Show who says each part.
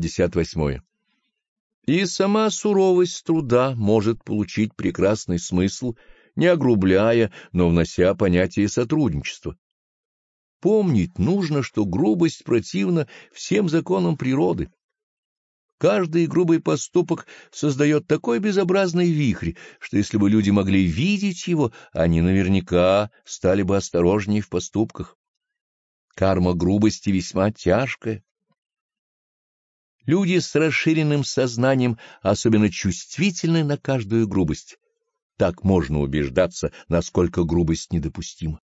Speaker 1: 58. И сама суровость труда может получить прекрасный смысл, не огрубляя, но внося понятие сотрудничества. Помнить нужно, что грубость противна всем законам природы. Каждый грубый поступок создает такой безобразный вихрь, что если бы люди могли видеть его, они наверняка стали бы осторожнее в поступках. Карма грубости весьма тяжкая. Люди с расширенным сознанием особенно чувствительны на каждую грубость. Так можно убеждаться, насколько грубость недопустима.